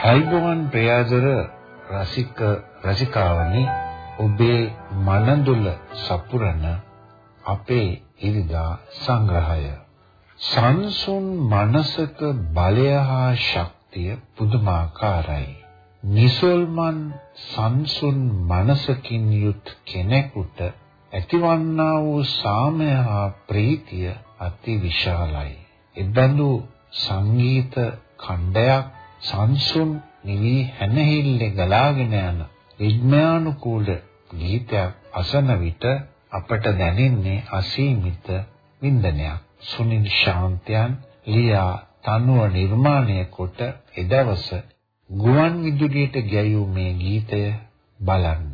අයිබෝවන් ප්‍රයාදර රසික රසිකාවනි ඔබේ මනඳුල සපුරන අපේ ඉරිදා සංග්‍රහය. සංසුන් මනසක බලය හා ශක්තිය පුදුමාකාරයි. නිසල්මන් සංසුන් මනසකින් යුත් කෙනෙකුට ඇතිවන්නා වූ සාමය හා ප්‍රීතිය අති විශාලයි. එබඳු සංගීත ඛණ්ඩයක් සංසුන් නිවි හැනහිල්ලේ ගලාගෙන යන විඥානුකූල ගීතයක් අසන විට අපට දැනෙන්නේ අසීමිත වින්දනයක්. සුනිල් ශාන්තයන් ලියා තනුව නිර්මාණය කොට එදවස ගුවන් විදුලියට ගැයූ මේ ගීතය බලන්න.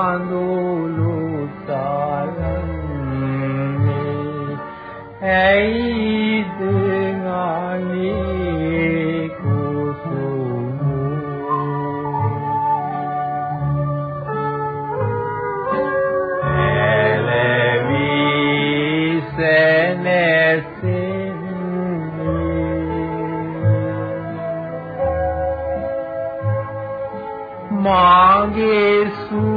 කාඳුළු තරන්නේ ඇයිද නානේ කුසුම? එලවි සනසේ මාගේ සුදු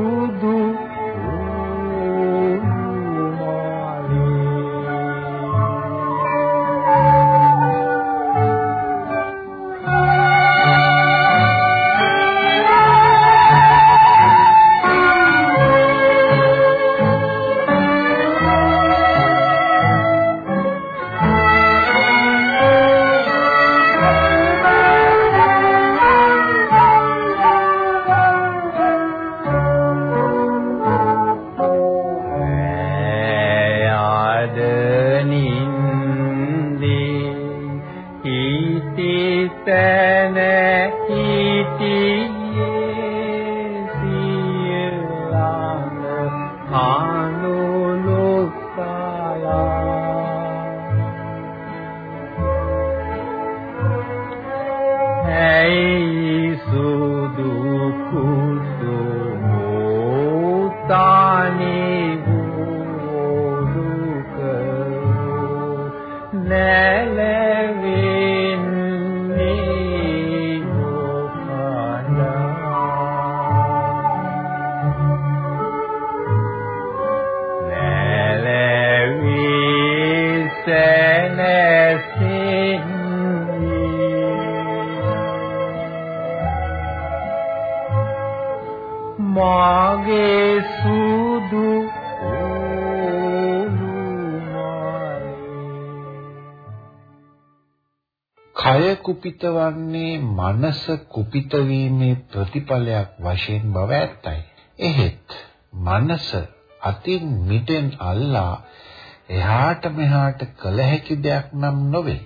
කය කුපිතවන්නේ මනස කුපිත වීමේ ප්‍රතිඵලයක් වශයෙන් බව ඇත්තයි. එහෙත් මනස අතින් මිටෙන් අල්ලා එහාට මෙහාට කළ හැකි දෙයක් නම් නොවේ.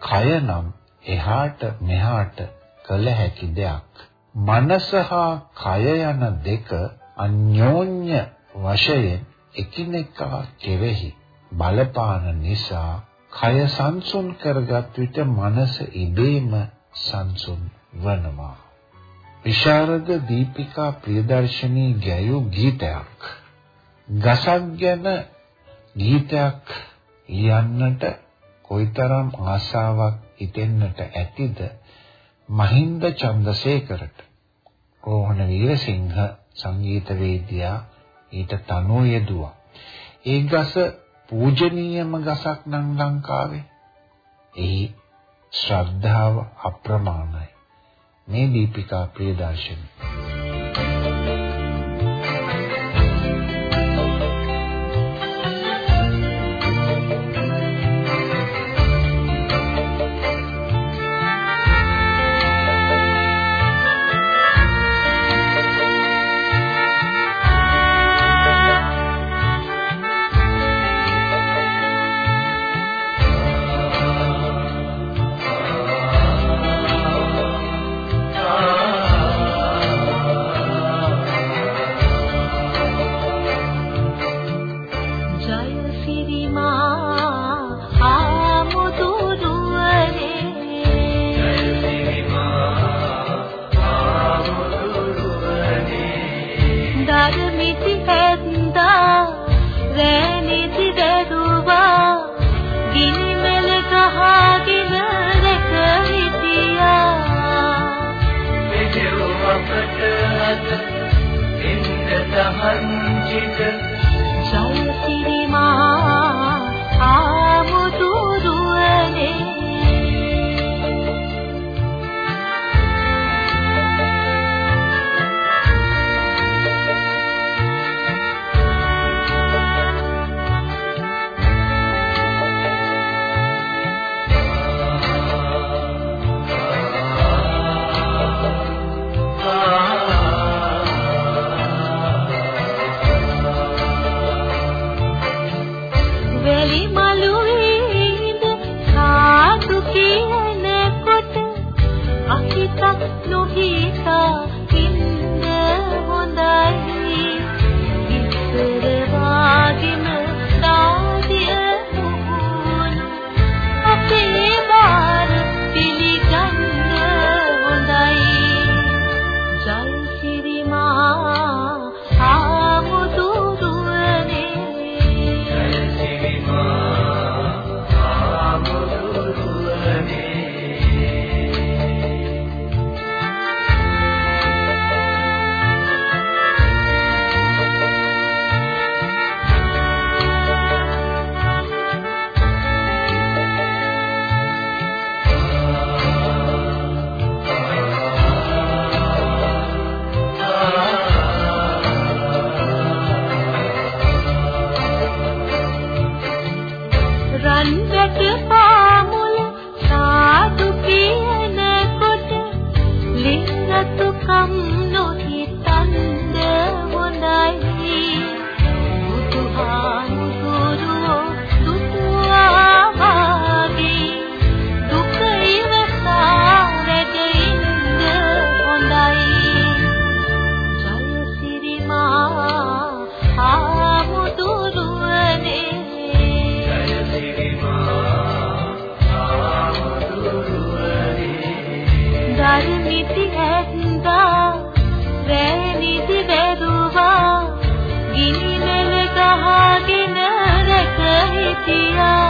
කය නම් එහාට මෙහාට කළ හැකි දෙයක්. මනස හා කය යන දෙක අන්‍යෝන්‍ය වශයෙන් එකිනෙකා කෙරෙහි බලපාන නිසා කය සංසුන් කරගත් විට මනස ඉබේම සංසුන් වනවා. විශාරද දීපිකා ප්‍රියදර්ශනී ගැයූ ගීතයක්. ගසක් ගැන ගීතයක් ලියන්නට කොයිතරම් ආසාවක් හිතෙන්නට ඇතිද මහින්ද චන්දසේකරට රෝහණ වීරසිංහ සංගීතවේදියා ඊට තනුව යෙදුවා. ඒ ගස පූජනීයම ගසක් නම් ලංකාවේ. එහි ශ්‍රද්ධාව අප්‍රමාණයි. මේ දීපිකා ප්‍රියදර්ශනී वञ्चित ඇති හැන්දා වැලිදි වැදුවා ගිනි මෙල ගහගෙන රැක හිටියා.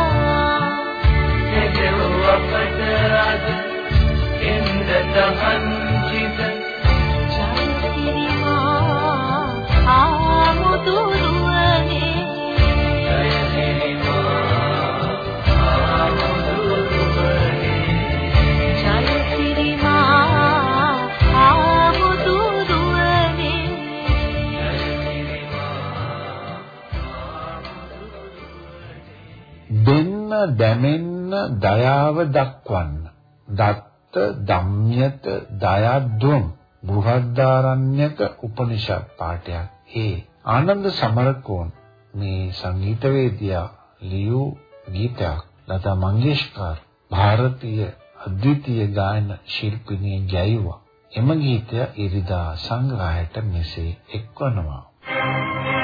දෙන්න දැමෙන්න දයාව දක්වන්න. දත්ත ධම්්‍යත දයද්දුම් බෘහද්දාරණ්‍යක උපනිෂද් පාඨයක්. ඒ ආනන්ද සමරකෝන් මේ සංගීතවේදියා ලියු ගීතයක් ලතා මංගেশකර් ಭಾರತೀಯ අද්විතීය ගායන ශිල්පිනිය ජයවා එම ගීතය ඉරිදා සංග්‍රහයට මෙසේ එක්වනවා Thank you.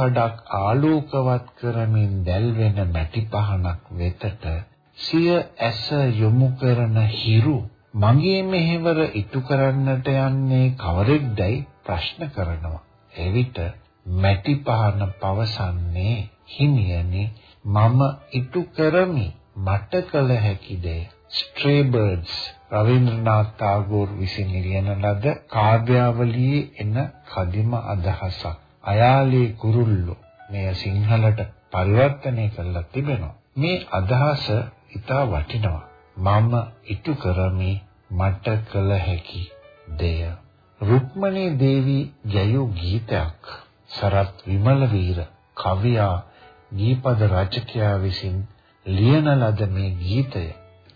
කඩක් ආලෝකවත් කරමින් දැල්වෙන මැටි පහනක් වෙතට සිය ඇස යොමු කරන හිරු මගේ මෙහෙවර ඉටු කරන්නට යන්නේ කවරෙක්දයි ප්‍රශ්න කරනවා. එවිට මැටි පහන පවසන්නේ හිමියනි මම ඉටු කරමි මට කළ හැකි දෙය. Stray Birds රවීන්ද්‍රනාත් tagore විසින් ලියන ලද කාව්‍යාවලියේ එන කදිම අදහසක්. අයාලේ කුරුල්ලෝ මෙය සිංහලට පරිවර්තනය කරලා තිබෙනවා. මේ අදහස ඉතා වටිනවා. මම ඉටු කරමි මට කළ හැකි දෙය. රුක්මනී දේවී ගැයූ ගීතයක් සරත් විමල වීර කවියා ගීපද රචකයා විසින් ලියන ලද මේ ගීතය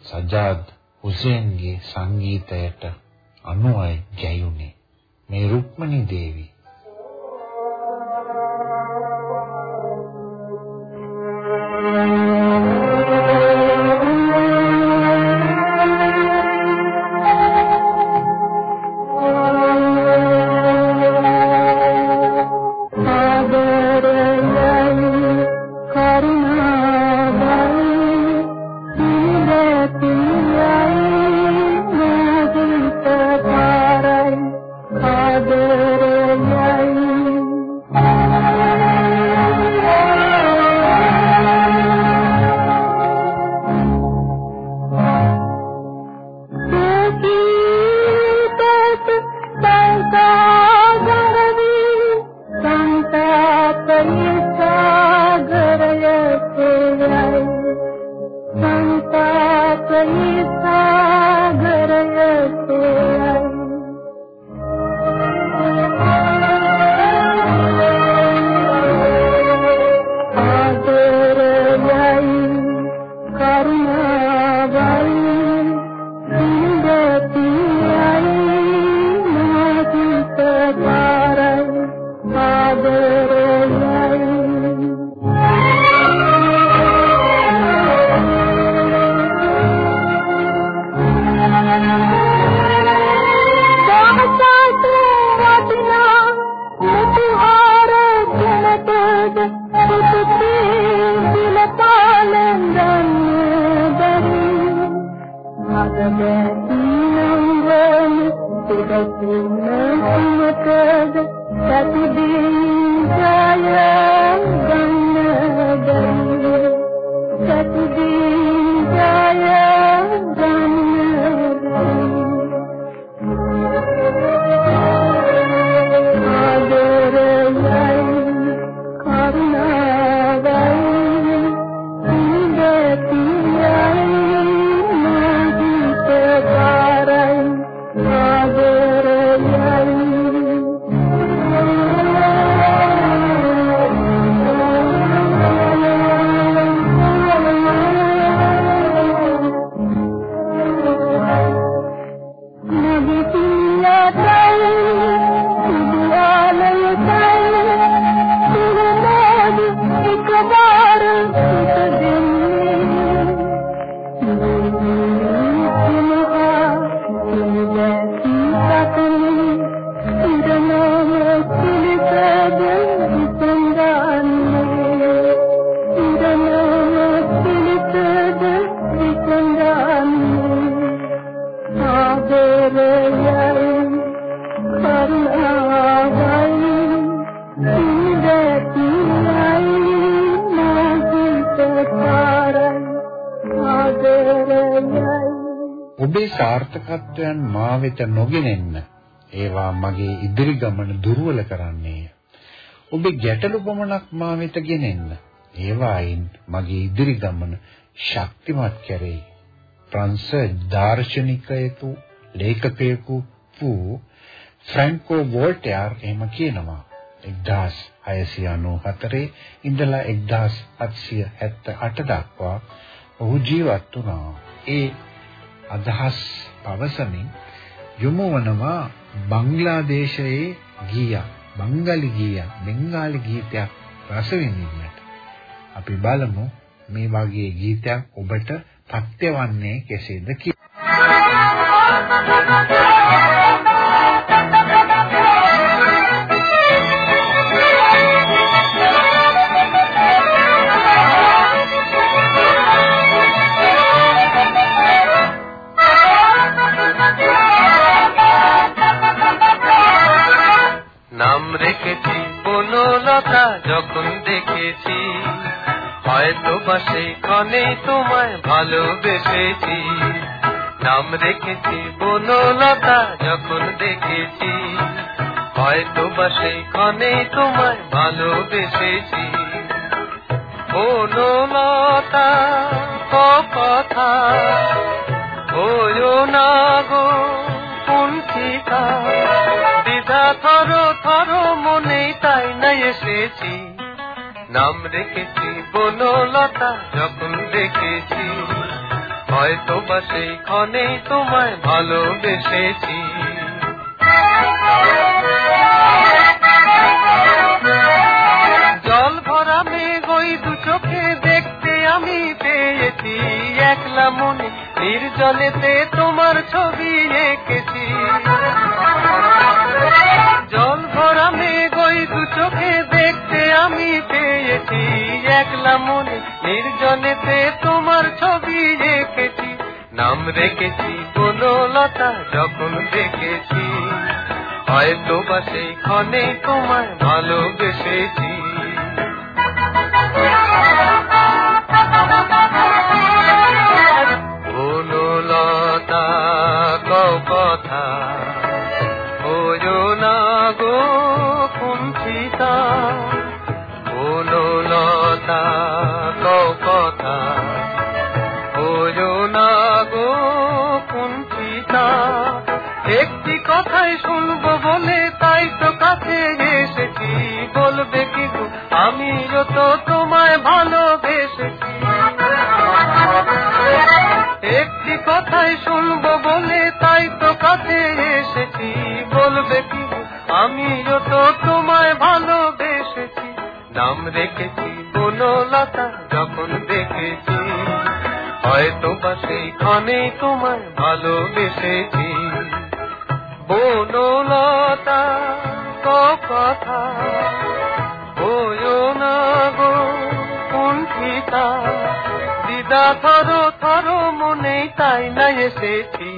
සජාද් හුසේන්ගේ සංගීතයට අනුවයි ගැයුනේ මේ රුක්මනී දේවී සාර්ථකත්වයන් මා වෙත නොගෙනෙන්න ඒවා මගේ ඉදිරි ගමන දුර්වල කරන්නේය. ඔබේ ගැටලු පමණක් මා වෙත ගෙනෙන්න ඒවායින් මගේ ඉදිරි ගමන ශක්තිමත් කරේ. ප්‍රංශ දාර්ශනිකයෙකු ලේඛකයෙකු වූ ෆ්‍රැන්කෝ වෝල්ටයාර් එහෙම කියනවා 1694 ඉඳලා 1778 දක්වා ඔහු ජීවත් වුණා. ඒ අදහස් පවසමින් යොමු වනවා බංග්ලාදේශයේ ගීයක් බංගලි ගීයක් බෙන්ගාලි ගීතයක් රස විඳින්නට අපි බලමු මේ වගේ ගීතයක් ඔබට පත්‍යවන්නේ කෙසේද කියලා. যখন দেখেছি, হয়তো বা সেখানে তোমায় ভালোবেসেছি। নাম রেখেছি, বনলতা যখন দেখেছি, হয়তো বা সেখানে তোমায় ভালোবেসেছি। বনলতা কথা ওয়ো না গো কুণ্ঠিতা দ্বিধা থর থর মনে তাই না এসেছি। নাম রেখেছি বনলতা, যখন দেখেছি হয়তো বা সেইখানেই তোমায় ভালোবেসেছি। জল ভরা মেঘ ওই দু চোখে দেখতে আমি পেয়েছি। একলা মনে নির্জলেতে তোমার ছবি এঁকেছি। ভরা ওই দু চোখে দেখতে আমি পেয়েছি। একলা মনে নির্জনেতে তোমার ছবি রেখেছি নাম রেখেছি লতা যখন দেখেছি। হয়তো বা সেইখানে তোমায় ভালোবেসেছি। কুঞ্চিতা একটি কথাই শুনব বলে তাই তো কাছে এসেছি। বলবে কি আমি যত তোমায় ভালোবেসেছি। একটি কথাই শুনব বলে তাই তো কাছে এসেছি। বলবে কি আমি যত তোমায় ভালোবেসেছি। নাম রেখেছি বনলতা, যখন দেখেছি হয়তো বা সেইখানে তোমায় ভালোবেসেছি বনলতা কথা না গো, কুণ্ঠিতা, দিদা থরো থরো মনে তাই না এসেছি।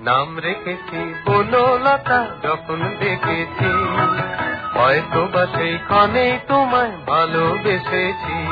নাম রেখেছি বনলতা, যখন দেখেছি হয়তো বা সেইখানেই তোমায় ভালোবেসেছি।